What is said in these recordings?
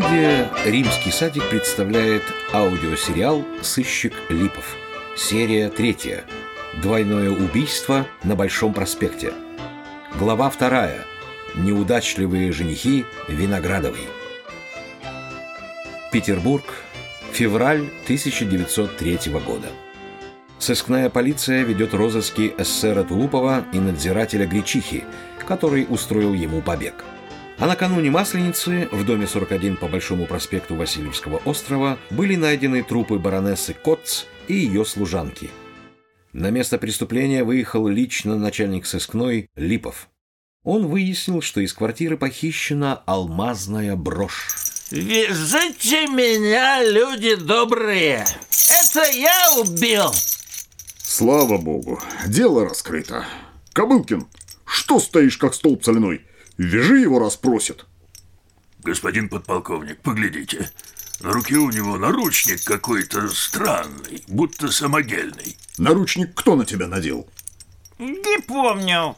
Студия «Римский садик» представляет аудиосериал «Сыщик Липов». Серия третья. Двойное убийство на Большом проспекте. Глава вторая. Неудачливые женихи Виноградовой. Петербург. Февраль 1903 года. Сыскная полиция ведет розыски эсера Тулупова и надзирателя Гречихи, который устроил ему побег. А накануне Масленицы в доме 41 по Большому проспекту Васильевского острова были найдены трупы баронессы Котц и ее служанки. На место преступления выехал лично начальник сыскной Липов. Он выяснил, что из квартиры похищена алмазная брошь. Вяжите меня, люди добрые! Это я убил! Слава богу, дело раскрыто. Кобылкин, что стоишь как столб соляной? Вяжи его, раз просит. Господин подполковник, поглядите. На руке у него наручник какой-то странный, будто самодельный. Наручник кто на тебя надел? Не помню.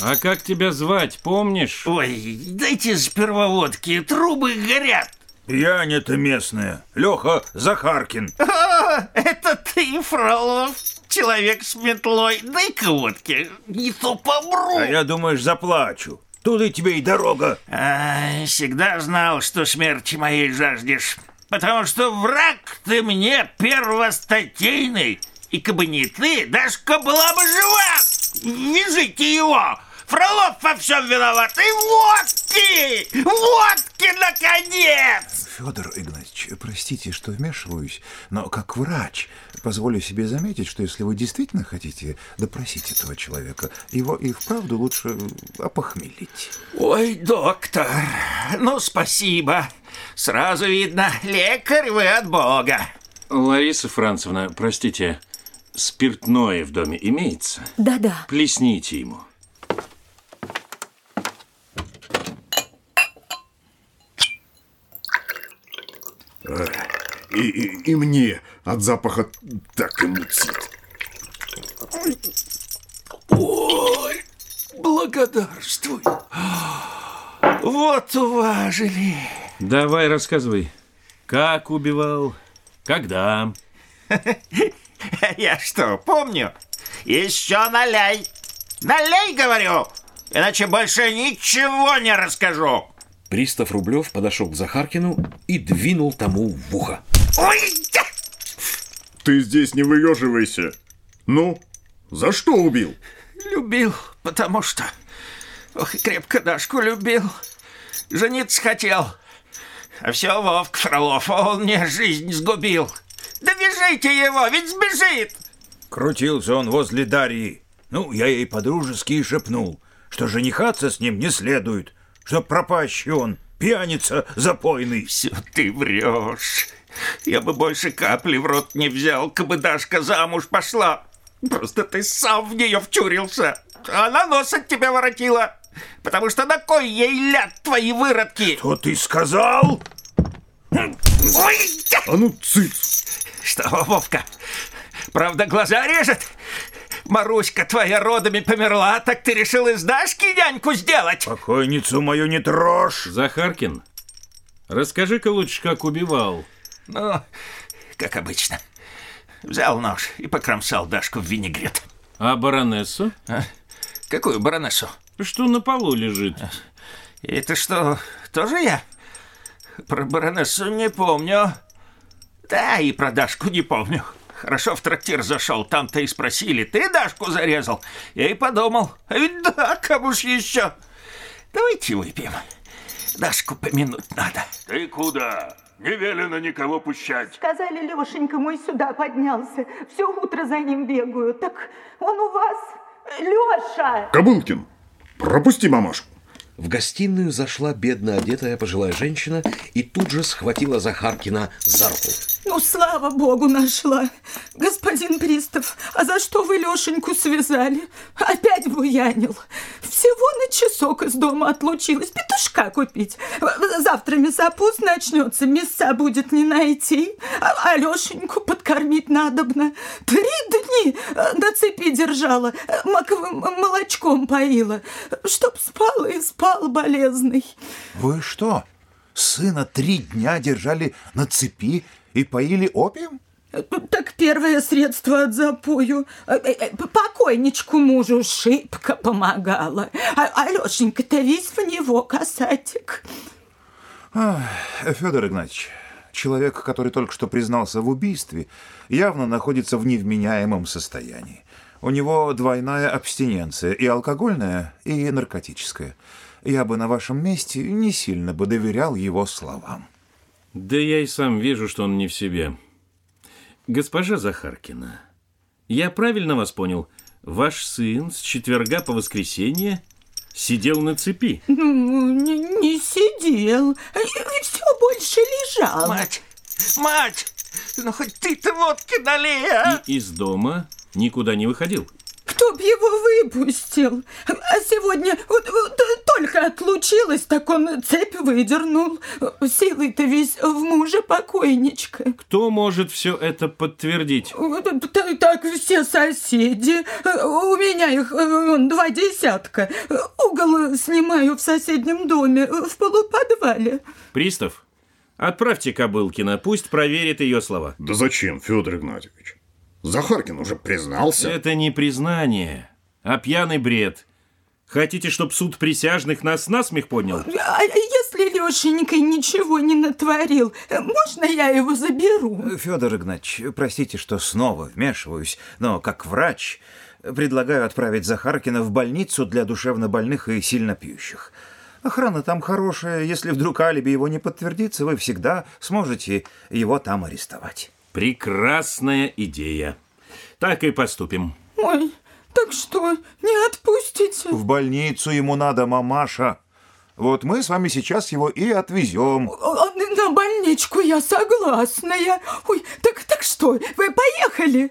А как тебя звать, помнишь? Ой, дайте сперва водки, трубы горят. Пьянь-то местная. Леха Захаркин. О, это ты, Фролов. Человек с метлой. Дай-ка водки, не то помру. А я, думаешь, заплачу. Туда тебе и дорога. А, всегда знал, что смерти моей жаждешь. Потому что враг ты мне первостатейный. И кабы не ты, Дашка была бы жива. Вяжите его. Фролов во всем виноват. И водки! Водки, наконец! Федор Игнатьевич, простите, что вмешиваюсь, но как врач позволю себе заметить, что если вы действительно хотите допросить этого человека, его и вправду лучше опохмелить. Ой, доктор, ну спасибо. Сразу видно, лекарь вы от Бога. Лариса Францевна, простите, спиртное в доме имеется? Да-да. Плесните ему. И, и, и мне от запаха так и мутит. Ой, благодарствуй. Вот уважили. Давай рассказывай. Как убивал? Когда? Я что, помню? Еще наляй. Наляй, говорю, иначе больше ничего не расскажу. Пристав Рублев подошел к Захаркину и двинул тому в ухо. Ой! Ты здесь не выеживайся. Ну, за что убил? Любил, потому что... Ох, и крепко Дашку любил. Жениться хотел. А все Вовк Фролов, он мне жизнь сгубил. Да вяжите его, ведь сбежит. Крутился он возле Дарьи. Ну, я ей по-дружески и шепнул, что женихаться с ним не следует, что пропащий он, пьяница запойный. Все ты врешь. Я бы больше капли в рот не взял, кабы Дашка замуж пошла. Просто ты сам в нее вчурился. Она нос от тебя воротила. Потому что на кой ей ляд твои выродки? Что ты сказал? Ой! А ну, цыц! Что, Вовка, правда глаза режет? Маруська твоя родами померла, так ты решил из Дашки няньку сделать? Покойницу мою не трожь. Захаркин, расскажи-ка лучше, как убивал. Ну, как обычно. Взял нож и покромсал Дашку в винегрет. А баронессу? А? Какую баронессу? Что на полу лежит? Это что, тоже я? Про баронессу не помню. Да, и про Дашку не помню. Хорошо в трактир зашел, там-то и спросили, ты Дашку зарезал? Я и подумал, а ведь да, кому ж еще? Давайте выпьем. Дашку помянуть надо. Ты куда? Не велено никого пущать. Сказали, Лешенька мой сюда поднялся. Все утро за ним бегаю. Так он у вас, Леша. Кобылкин, пропусти мамашку. В гостиную зашла бедно одетая пожилая женщина и тут же схватила Захаркина за руку. Ну, слава богу, нашла. Господин Пристав, а за что вы Лешеньку связали? Опять буянил. Всего на часок из дома отлучилась. Петушка купить. Завтра мясопуст начнется, мяса будет не найти. А, а Лешеньку подкормить надобно. Три дни на цепи держала, маковым молочком поила. Чтоб спал и спал болезный. Вы что, сына три дня держали на цепи и поили опиум? Так первое средство от запою. Э, э, э, Покойничку мужу шибко помогала. А Алешенька-то весь в него касатик. Федор Игнатьевич, человек, который только что признался в убийстве, явно находится в невменяемом состоянии. У него двойная абстиненция, и алкогольная, и наркотическая. Я бы на вашем месте не сильно бы доверял его словам. Да я и сам вижу, что он не в себе. Госпожа Захаркина, я правильно вас понял? Ваш сын с четверга по воскресенье сидел на цепи. Ну, не, не сидел, все больше лежал. Мать, мать, ну хоть ты-то водки налей, а? И из дома никуда не выходил. Кто б его выпустил? А сегодня вот, вот только отлучилась, так он цепь выдернул. Силой-то весь в муже покойничка. Кто может все это подтвердить? Так, так все соседи. У меня их вон, два десятка. Угол снимаю в соседнем доме, в полуподвале. Пристав, отправьте Кобылкина, пусть проверит ее слова. Да зачем, Федор Игнатьевич? Захаркин уже признался. Это не признание, а пьяный бред. Хотите, чтоб суд присяжных нас насмех поднял? А если Лешенька ничего не натворил, можно я его заберу? Федор Игнатьевич, простите, что снова вмешиваюсь, но как врач предлагаю отправить Захаркина в больницу для душевнобольных и сильно пьющих. Охрана там хорошая, если вдруг алиби его не подтвердится, вы всегда сможете его там арестовать. Прекрасная идея. Так и поступим. Ой, так что, не отпустите? В больницу ему надо, мамаша. Вот мы с вами сейчас его и отвезем. На больничку я согласна. Я... Ой, так, так что, вы поехали?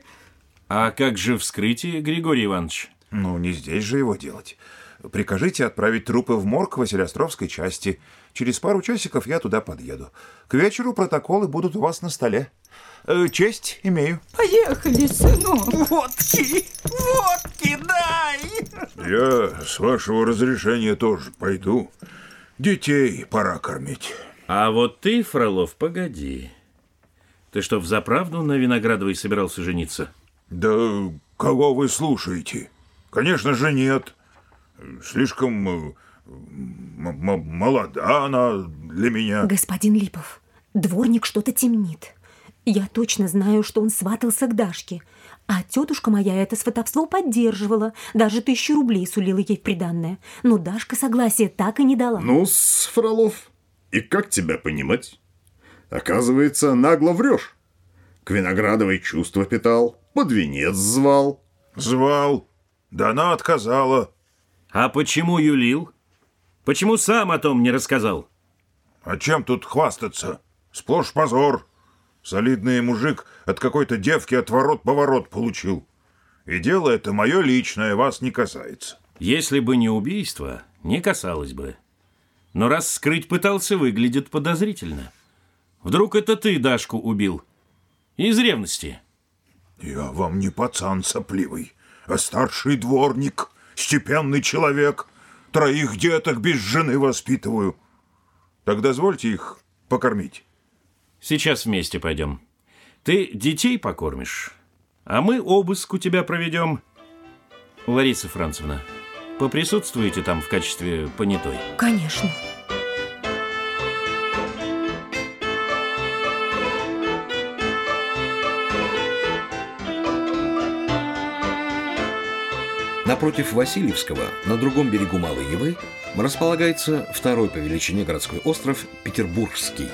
А как же вскрытие, Григорий Иванович? Ну, не здесь же его делать. Прикажите отправить трупы в морг Василиостровской части. Через пару часиков я туда подъеду. К вечеру протоколы будут у вас на столе. Э, честь имею. Поехали, сынок. Водки, водки дай! Я, с вашего разрешения, тоже пойду. Детей пора кормить. А вот ты, Фролов, погоди. Ты что, взаправду на Виноградовой собирался жениться? Да кого вы слушаете? Конечно же, нет. Слишком э, м- м- молода она для меня. Господин Липов, дворник что-то темнит. Я точно знаю, что он сватался к Дашке. А тетушка моя это сватовство поддерживала. Даже тысячу рублей сулила ей в приданное. Но Дашка согласия так и не дала. ну Фролов, и как тебя понимать? Оказывается, нагло врешь. К Виноградовой чувства питал, под венец звал. Звал. Да она отказала. А почему юлил? Почему сам о том не рассказал? А чем тут хвастаться? Сплошь позор. Солидный мужик от какой-то девки отворот-поворот получил. И дело это мое личное, вас не касается. Если бы не убийство, не касалось бы. Но раз скрыть пытался, выглядит подозрительно. Вдруг это ты Дашку убил? Из ревности. Я вам не пацан сопливый, а старший дворник, степенный человек. Троих деток без жены воспитываю. Так дозвольте их покормить. Сейчас вместе пойдем. Ты детей покормишь, а мы обыск у тебя проведем. Лариса Францевна, поприсутствуете там в качестве понятой? Конечно. Напротив Васильевского, на другом берегу Малой Невы, располагается второй по величине городской остров Петербургский.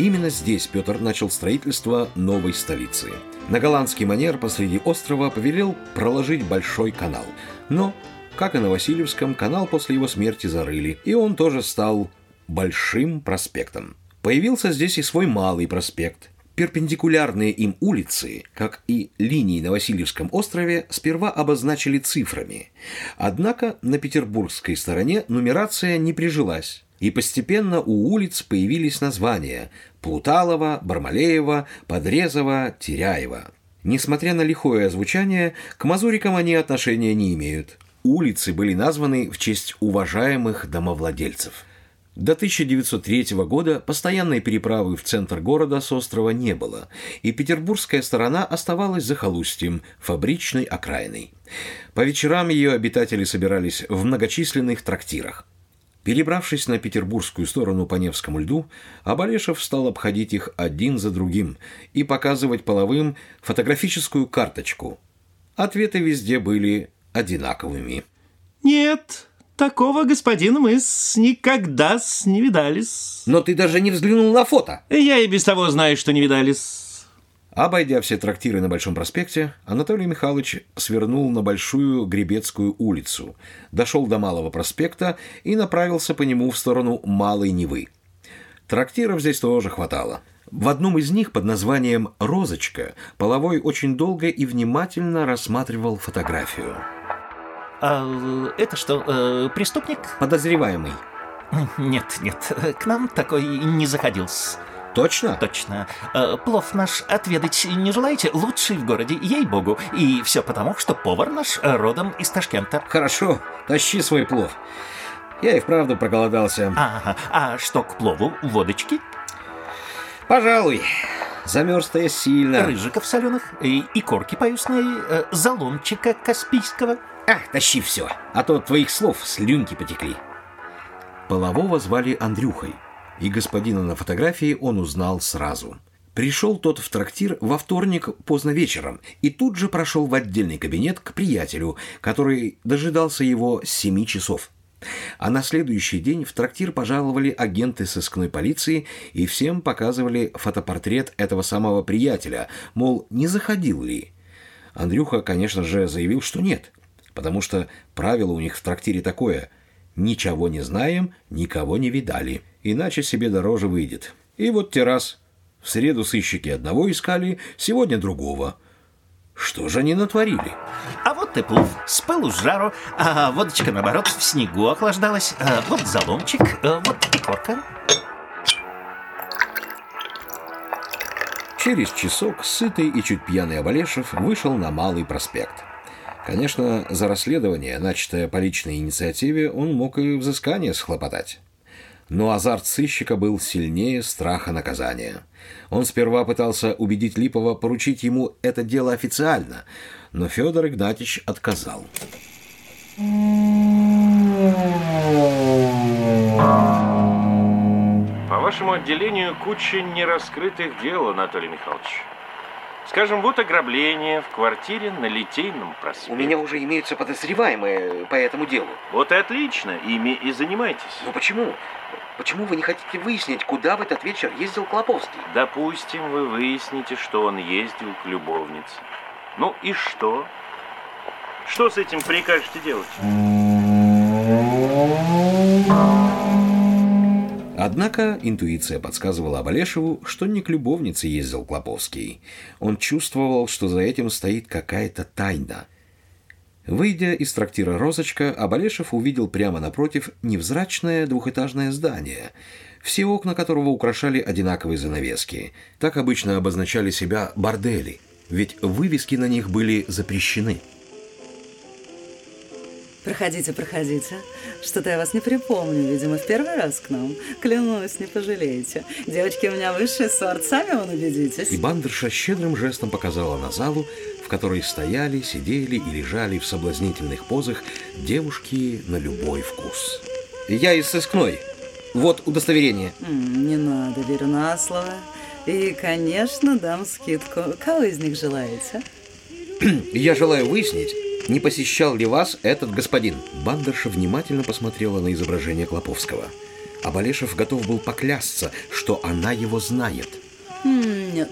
Именно здесь Петр начал строительство новой столицы. На голландский манер посреди острова повелел проложить большой канал. Но, как и на Васильевском, канал после его смерти зарыли, и он тоже стал Большим проспектом. Появился здесь и свой Малый проспект, Перпендикулярные им улицы, как и линии на Васильевском острове, сперва обозначили цифрами. Однако на петербургской стороне нумерация не прижилась, и постепенно у улиц появились названия Плуталова, Бармалеева, Подрезова, Теряева. Несмотря на лихое озвучание, к мазурикам они отношения не имеют. Улицы были названы в честь уважаемых домовладельцев. До 1903 года постоянной переправы в центр города с острова не было, и петербургская сторона оставалась захолустьем, фабричной окраиной. По вечерам ее обитатели собирались в многочисленных трактирах. Перебравшись на петербургскую сторону по Невскому льду, Абалешев стал обходить их один за другим и показывать половым фотографическую карточку. Ответы везде были одинаковыми. Нет, такого господина мы с никогда с не видались. Но ты даже не взглянул на фото. Я и без того знаю, что не видались. Обойдя все трактиры на Большом проспекте, Анатолий Михайлович свернул на Большую Гребецкую улицу, дошел до Малого проспекта и направился по нему в сторону Малой Невы. Трактиров здесь тоже хватало. В одном из них под названием «Розочка» Половой очень долго и внимательно рассматривал фотографию. А это что, э, преступник? Подозреваемый. Нет, нет, к нам такой не заходил. Точно? Точно. Э, плов наш отведать не желаете? Лучший в городе, ей-богу. И все потому, что повар наш родом из Ташкента. Хорошо, тащи свой плов. Я и вправду проголодался. Ага, а что к плову? Водочки? Пожалуй. Замерз я сильно. Рыжиков соленых и, и корки поюсной, э, заломчика каспийского. А, тащи все, а то от твоих слов слюнки потекли. Полового звали Андрюхой и господина на фотографии он узнал сразу. Пришел тот в трактир во вторник поздно вечером и тут же прошел в отдельный кабинет к приятелю, который дожидался его с семи часов. А на следующий день в трактир пожаловали агенты сыскной полиции и всем показывали фотопортрет этого самого приятеля, мол, не заходил ли. Андрюха, конечно же, заявил, что нет, потому что правило у них в трактире такое – ничего не знаем, никого не видали иначе себе дороже выйдет. И вот террас. В среду сыщики одного искали, сегодня другого. Что же они натворили? А вот и плов, с пылу с жару, а водочка, наоборот, в снегу охлаждалась, а вот заломчик, а вот и корка. Через часок сытый и чуть пьяный Абалешев вышел на Малый проспект. Конечно, за расследование, начатое по личной инициативе, он мог и взыскание схлопотать но азарт сыщика был сильнее страха наказания. Он сперва пытался убедить Липова поручить ему это дело официально, но Федор Игнатьевич отказал. По вашему отделению куча нераскрытых дел, Анатолий Михайлович. Скажем, вот ограбление в квартире на Литейном проспекте. У меня уже имеются подозреваемые по этому делу. Вот и отлично, ими и занимайтесь. Но почему? Почему вы не хотите выяснить, куда в этот вечер ездил Клоповский? Допустим, вы выясните, что он ездил к любовнице. Ну и что? Что с этим прикажете делать? Однако интуиция подсказывала Абалешеву, что не к любовнице ездил Клоповский. Он чувствовал, что за этим стоит какая-то тайна. Выйдя из трактира «Розочка», Абалешев увидел прямо напротив невзрачное двухэтажное здание, все окна которого украшали одинаковые занавески. Так обычно обозначали себя бордели, ведь вывески на них были запрещены. Проходите, проходите. Что-то я вас не припомню, видимо, в первый раз к нам. Клянусь, не пожалеете. Девочки у меня высший сорт, сами вон убедитесь. И бандерша щедрым жестом показала на залу, в которой стояли, сидели и лежали в соблазнительных позах девушки на любой вкус. Я из сыскной. Вот удостоверение. Не надо, верю на слово. И, конечно, дам скидку. Кого из них желаете? Я желаю выяснить, не посещал ли вас этот господин? Бандерша внимательно посмотрела на изображение Клоповского. А Балешев готов был поклясться, что она его знает. Нет,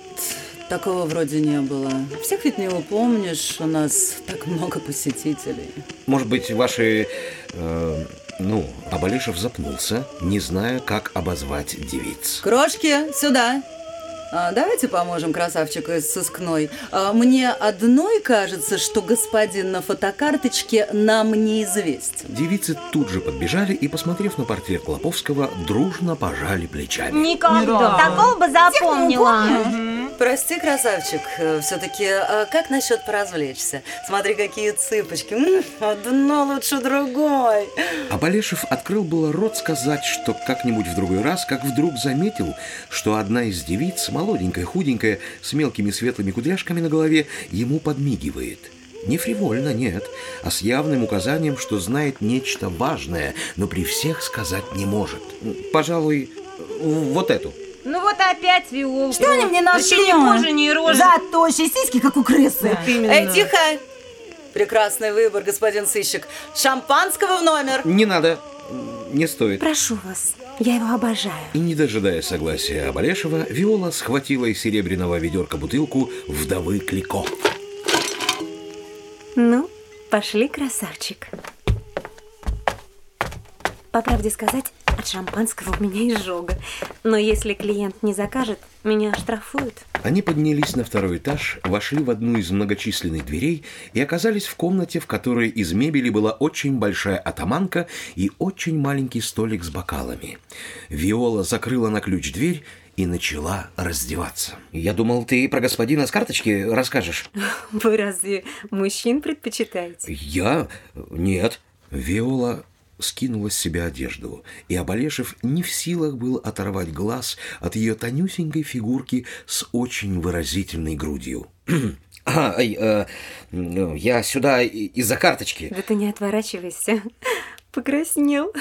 такого вроде не было. Всех ведь не упомнишь, у нас так много посетителей. Может быть, ваши... Э, ну, Абалешев запнулся, не зная, как обозвать девиц. Крошки, сюда! А, давайте поможем красавчику из сыскной. А, мне одной кажется, что господин на фотокарточке нам неизвестен. Девицы тут же подбежали и, посмотрев на портрет Клоповского, дружно пожали плечами. Никогда. Такого бы запомнила. Прости, красавчик, все-таки как насчет поразвлечься? Смотри, какие цыпочки. Одно лучше другой. Абалешев открыл было рот сказать, что как-нибудь в другой раз, как вдруг заметил, что одна из девиц, молоденькая, худенькая, с мелкими светлыми кудряшками на голове, ему подмигивает. Не фривольно, нет, а с явным указанием, что знает нечто важное, но при всех сказать не может. Пожалуй, вот эту. Ну вот опять виолку. Что они мне нашли? Вообще ни кожи, ни рожи. Зато сиськи, как у крысы. Эй, тихо! Прекрасный выбор, господин сыщик. Шампанского в номер. Не надо, не стоит. Прошу вас, я его обожаю. И не дожидая согласия Абалешева, Виола схватила из серебряного ведерка бутылку вдовы Клико. Ну, пошли, красавчик. По правде сказать, от шампанского у меня изжога. Но если клиент не закажет, меня штрафуют. Они поднялись на второй этаж, вошли в одну из многочисленных дверей и оказались в комнате, в которой из мебели была очень большая атаманка и очень маленький столик с бокалами. Виола закрыла на ключ дверь и начала раздеваться. Я думал, ты про господина с карточки расскажешь. Вы разве мужчин предпочитаете? Я? Нет. Виола скинула с себя одежду, и Абалешев не в силах был оторвать глаз от ее тонюсенькой фигурки с очень выразительной грудью. А, ай, э, я сюда из-за карточки. Да ты не отворачивайся. Покраснел.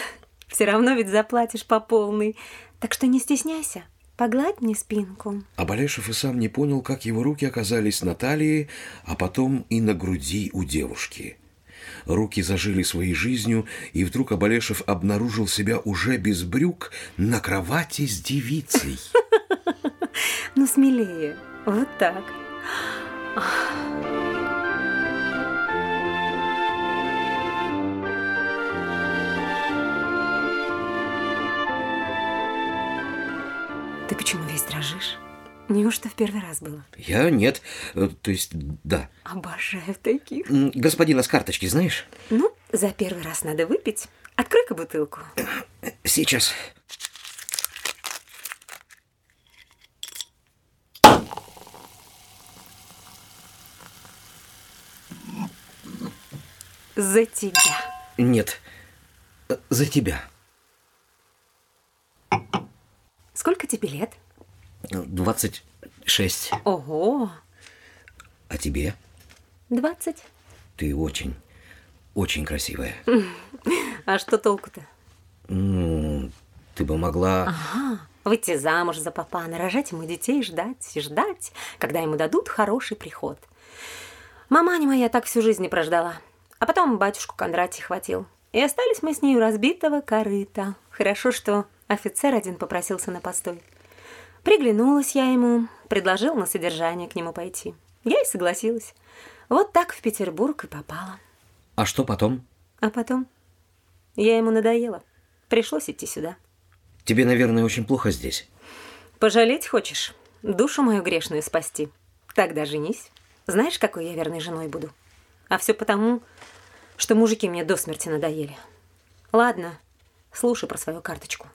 Все равно ведь заплатишь по полной. Так что не стесняйся. Погладь мне спинку. Абалешев и сам не понял, как его руки оказались на талии, а потом и на груди у девушки. Руки зажили своей жизнью, и вдруг Абалешев обнаружил себя уже без брюк на кровати с девицей. Ну, смелее. Вот так. Ты Неужто в первый раз было? Я нет, э, то есть да. Обожаю таких. Господина с карточки знаешь? Ну, за первый раз надо выпить. Открой-ка бутылку. Сейчас. За тебя. Нет, э, за тебя. Сколько тебе лет? 26. Ого, А тебе? 20. Ты очень, очень красивая. А что толку-то? Ну, ты бы могла... Ага, выйти замуж за папа, нарожать ему детей, ждать и ждать, когда ему дадут хороший приход. Маманя моя так всю жизнь и прождала. А потом батюшку Кондратий хватил. И остались мы с ней у разбитого корыта. Хорошо, что офицер один попросился на постой. Приглянулась я ему, предложил на содержание к нему пойти. Я и согласилась. Вот так в Петербург и попала. А что потом? А потом я ему надоела. Пришлось идти сюда. Тебе, наверное, очень плохо здесь. Пожалеть хочешь? Душу мою грешную спасти? Тогда женись. Знаешь, какой я верной женой буду? А все потому, что мужики мне до смерти надоели. Ладно, слушай про свою карточку.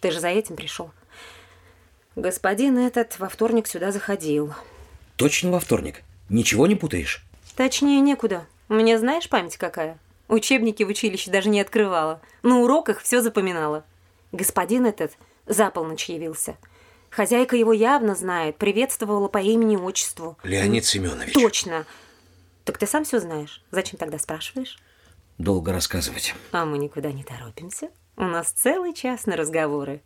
Ты же за этим пришел. Господин этот во вторник сюда заходил. Точно во вторник? Ничего не путаешь? Точнее, некуда. У меня знаешь память какая? Учебники в училище даже не открывала. На уроках все запоминала. Господин этот за полночь явился. Хозяйка его явно знает, приветствовала по имени-отчеству. Леонид Семенович. Точно. Так ты сам все знаешь. Зачем тогда спрашиваешь? Долго рассказывать. А мы никуда не торопимся. У нас целый час на разговоры.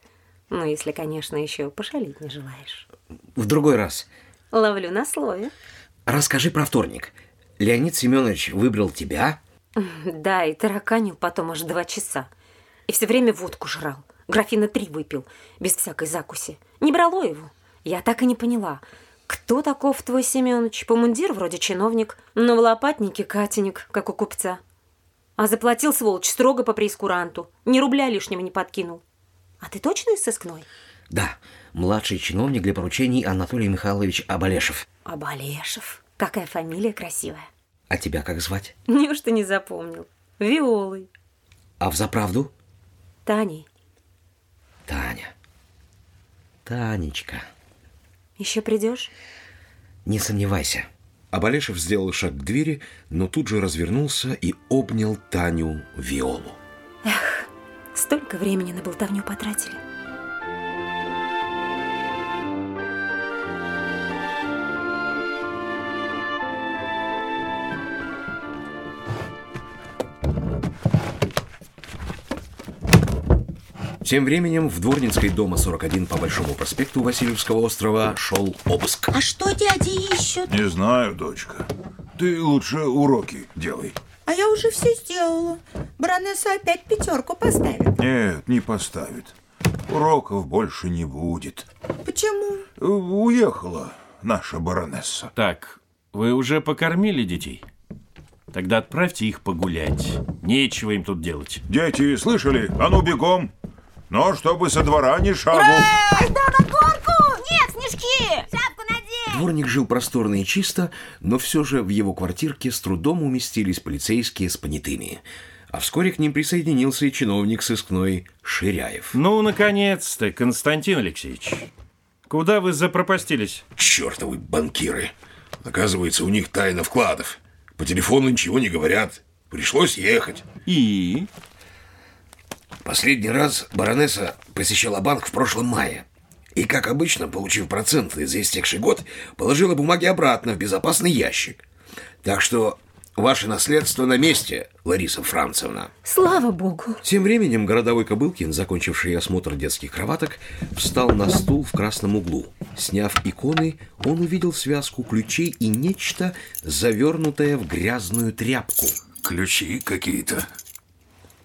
Ну, если, конечно, еще пошалить не желаешь. В другой раз. Ловлю на слове. Расскажи про вторник. Леонид Семенович выбрал тебя? Да, и тараканил потом аж два часа. И все время водку жрал. Графина три выпил, без всякой закуси. Не брало его. Я так и не поняла, кто таков твой Семенович? По мундир вроде чиновник, но в лопатнике катенек, как у купца. А заплатил, сволочь, строго по прейскуранту. Ни рубля лишнего не подкинул. А ты точно из сыскной? Да, младший чиновник для поручений Анатолий Михайлович Абалешев. Абалешев. Какая фамилия красивая. А тебя как звать? Неужто не запомнил? Виолой. А взаправду? Таней. Таня. Танечка. Еще придешь? Не сомневайся. Абалешев сделал шаг к двери, но тут же развернулся и обнял Таню Виолу. Эх, столько времени на болтовню потратили. Тем временем в Дворницкой дома 41 по Большому проспекту Васильевского острова шел обыск. А что дяди ищут? Не знаю, дочка. Ты лучше уроки делай. А я уже все сделала. Баронесса опять пятерку поставит. Нет, не поставит. Уроков больше не будет. Почему? Уехала наша баронесса. Так, вы уже покормили детей? Тогда отправьте их погулять. Нечего им тут делать. Дети, слышали? А ну бегом. Но чтобы со двора ни шагу. Ай, да, на горку! Нет, снежки! Дворник жил просторно и чисто, но все же в его квартирке с трудом уместились полицейские с понятыми. А вскоре к ним присоединился и чиновник сыскной Ширяев. Ну, наконец-то, Константин Алексеевич. Куда вы запропастились? Чертовы банкиры. Оказывается, у них тайна вкладов. По телефону ничего не говорят. Пришлось ехать. И? Последний раз баронесса посещала банк в прошлом мае. И, как обычно, получив проценты за истекший год, положила бумаги обратно в безопасный ящик. Так что ваше наследство на месте, Лариса Францевна. Слава богу. Тем временем городовой Кобылкин, закончивший осмотр детских кроваток, встал на стул в красном углу. Сняв иконы, он увидел связку ключей и нечто, завернутое в грязную тряпку. Ключи какие-то.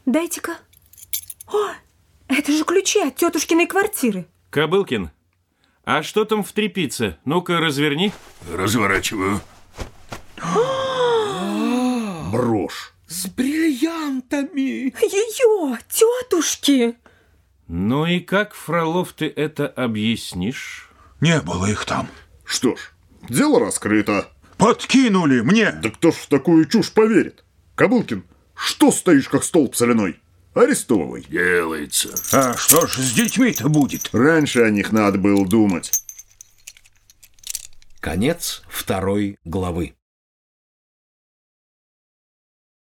Дайте-ка. О, это же ключи от тетушкиной квартиры. Кобылкин, а что там в трепице? Ну-ка, разверни. Разворачиваю. Брошь. С бриллиантами. Ее, тетушки. Ну и как, Фролов, ты это объяснишь? Не было их там. Что ж, дело раскрыто. Подкинули мне. Да кто ж в такую чушь поверит? Кобылкин, что стоишь как столб соляной? Арестовывай. Делается. А что ж с детьми-то будет? Раньше о них надо было думать. Конец второй главы.